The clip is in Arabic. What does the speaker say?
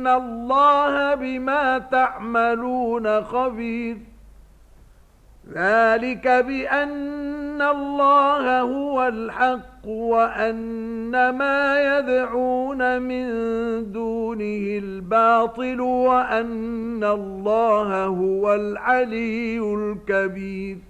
ان الله بما تعملون خبير. ذلك بان الله هو الحق وان ما يدعون من دونه الباطل وان الله هو العلي الكبير.